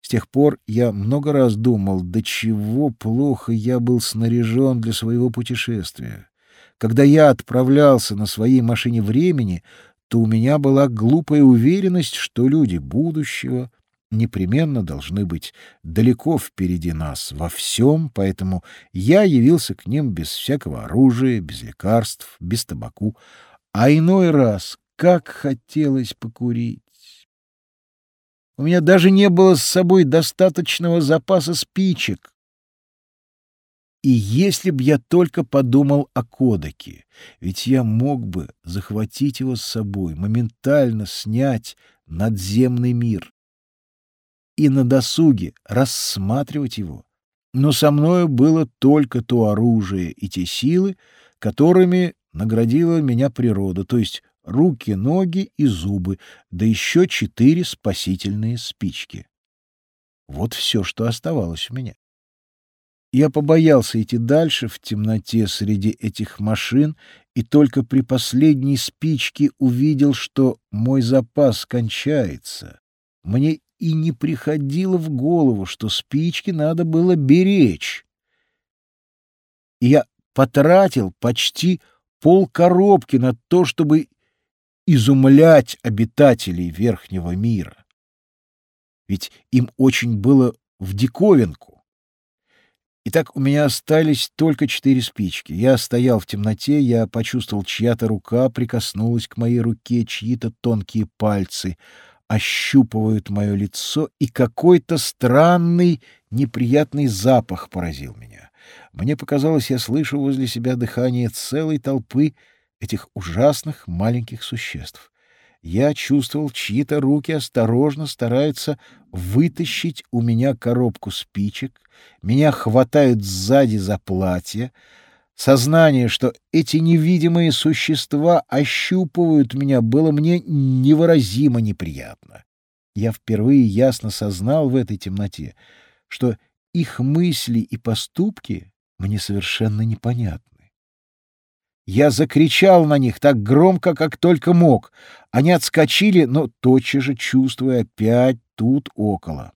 С тех пор я много раз думал, до чего плохо я был снаряжен для своего путешествия. Когда я отправлялся на своей машине времени, то у меня была глупая уверенность, что люди будущего непременно должны быть далеко впереди нас во всем, поэтому я явился к ним без всякого оружия, без лекарств, без табаку, а иной раз как хотелось покурить. У меня даже не было с собой достаточного запаса спичек. И если б я только подумал о Кодеке, ведь я мог бы захватить его с собой, моментально снять надземный мир и на досуге рассматривать его. Но со мною было только то оружие и те силы, которыми наградила меня природа, то есть руки, ноги и зубы, да еще четыре спасительные спички. Вот все, что оставалось у меня. Я побоялся идти дальше в темноте среди этих машин и только при последней спичке увидел, что мой запас кончается. Мне и не приходило в голову, что спички надо было беречь. Я потратил почти полкоробки на то, чтобы изумлять обитателей верхнего мира. Ведь им очень было в диковинку Итак, у меня остались только четыре спички. Я стоял в темноте, я почувствовал, чья-то рука прикоснулась к моей руке, чьи-то тонкие пальцы ощупывают мое лицо, и какой-то странный, неприятный запах поразил меня. Мне показалось, я слышу возле себя дыхание целой толпы этих ужасных маленьких существ я чувствовал, чьи-то руки осторожно стараются вытащить у меня коробку спичек, меня хватают сзади за платье. Сознание, что эти невидимые существа ощупывают меня, было мне невыразимо неприятно. Я впервые ясно сознал в этой темноте, что их мысли и поступки мне совершенно непонятны. Я закричал на них так громко, как только мог. Они отскочили, но тотчас же чувствуя опять тут около.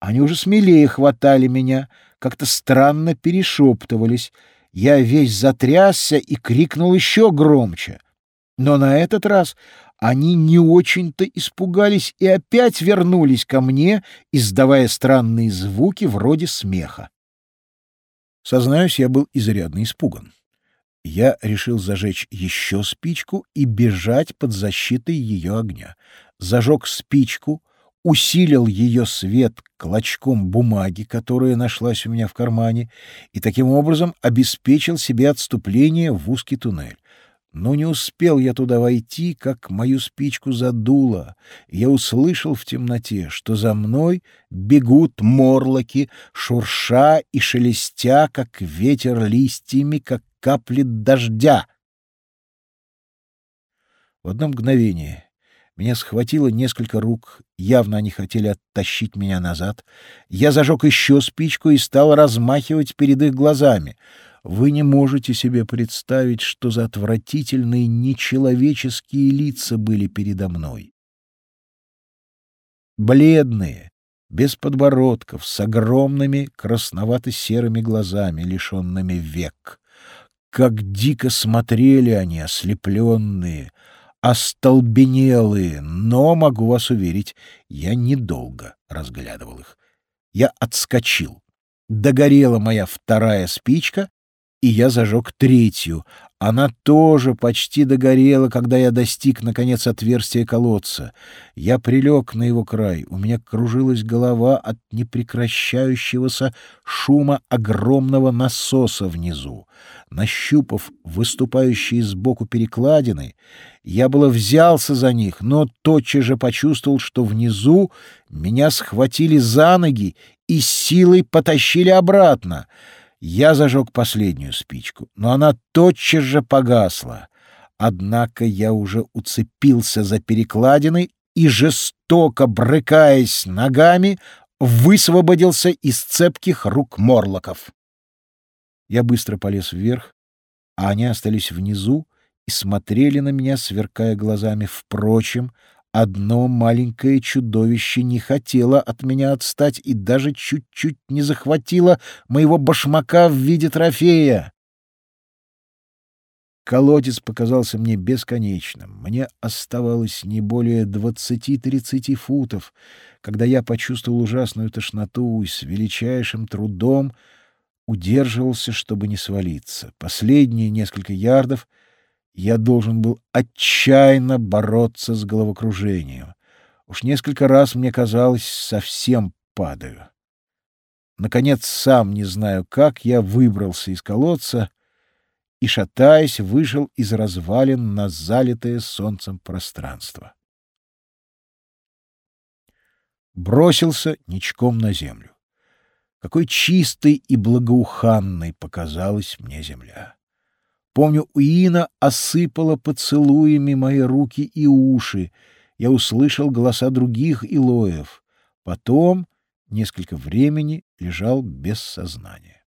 Они уже смелее хватали меня, как-то странно перешептывались. Я весь затрясся и крикнул еще громче. Но на этот раз они не очень-то испугались и опять вернулись ко мне, издавая странные звуки вроде смеха. Сознаюсь, я был изрядно испуган. Я решил зажечь еще спичку и бежать под защитой ее огня. Зажег спичку, усилил ее свет клочком бумаги, которая нашлась у меня в кармане, и таким образом обеспечил себе отступление в узкий туннель. Но не успел я туда войти, как мою спичку задуло. Я услышал в темноте, что за мной бегут морлоки, шурша и шелестя, как ветер листьями, как капли дождя. В одно мгновение меня схватило несколько рук, явно они хотели оттащить меня назад. Я зажег еще спичку и стал размахивать перед их глазами — вы не можете себе представить, что за отвратительные нечеловеческие лица были передо мной. Бледные, без подбородков, с огромными красновато-серыми глазами, лишенными век. Как дико смотрели они, ослепленные, остолбенелые, но, могу вас уверить, я недолго разглядывал их. Я отскочил. Догорела моя вторая спичка, и я зажег третью. Она тоже почти догорела, когда я достиг, наконец, отверстия колодца. Я прилег на его край. У меня кружилась голова от непрекращающегося шума огромного насоса внизу. Нащупав выступающие сбоку перекладины, я было взялся за них, но тотчас же почувствовал, что внизу меня схватили за ноги и силой потащили обратно — я зажег последнюю спичку, но она тотчас же погасла. Однако я уже уцепился за перекладины и, жестоко брыкаясь ногами, высвободился из цепких рук морлоков. Я быстро полез вверх, а они остались внизу и смотрели на меня, сверкая глазами. Впрочем, Одно маленькое чудовище не хотело от меня отстать и даже чуть-чуть не захватило моего башмака в виде трофея. Колодец показался мне бесконечным. Мне оставалось не более двадцати-тридцати футов, когда я почувствовал ужасную тошноту и с величайшим трудом удерживался, чтобы не свалиться. Последние несколько ярдов — я должен был отчаянно бороться с головокружением. Уж несколько раз мне казалось, совсем падаю. Наконец, сам не знаю как, я выбрался из колодца и, шатаясь, вышел из развалин на залитое солнцем пространство. Бросился ничком на землю. Какой чистой и благоуханной показалась мне земля! Помню, Уина осыпала поцелуями мои руки и уши. Я услышал голоса других Илоев. Потом несколько времени лежал без сознания.